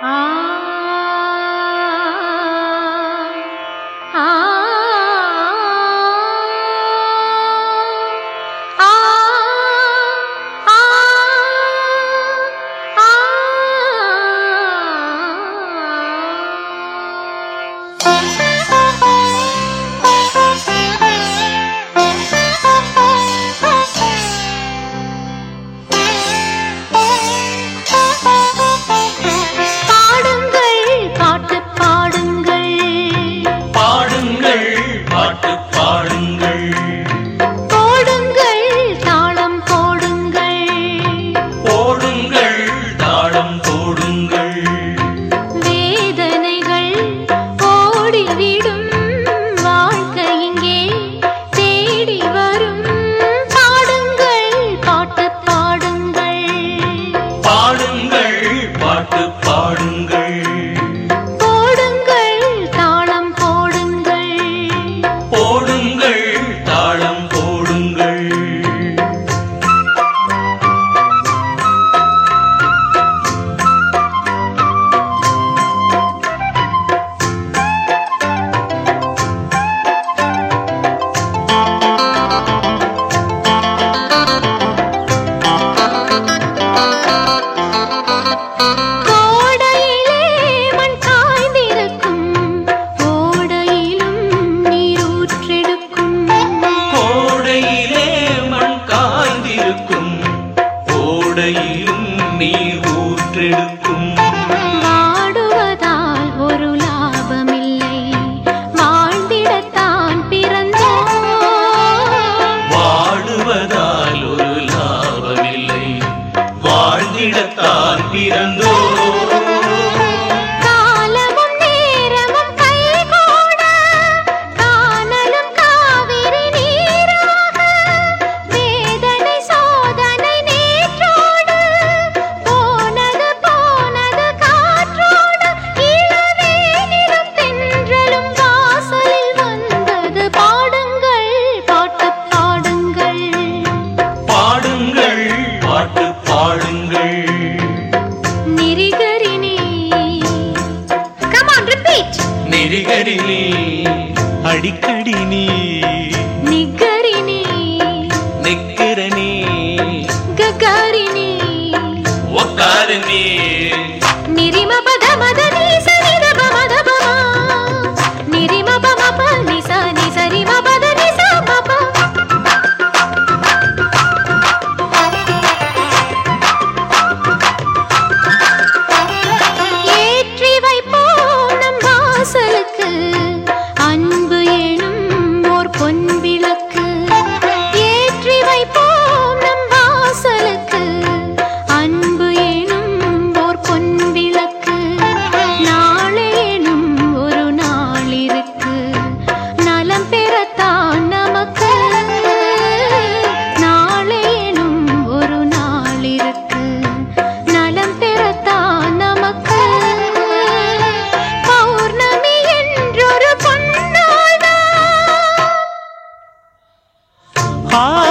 Ah. potato. வாழுங்கள். நெறிகரினே come on அடிக்கடி நீ. हाँ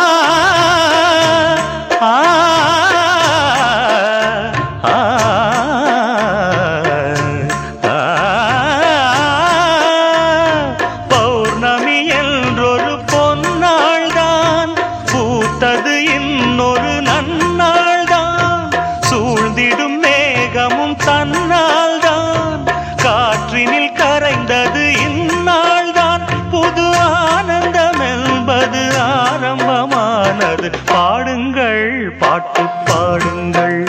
பாடுங்கள் பாட்டு பாடுங்கள்.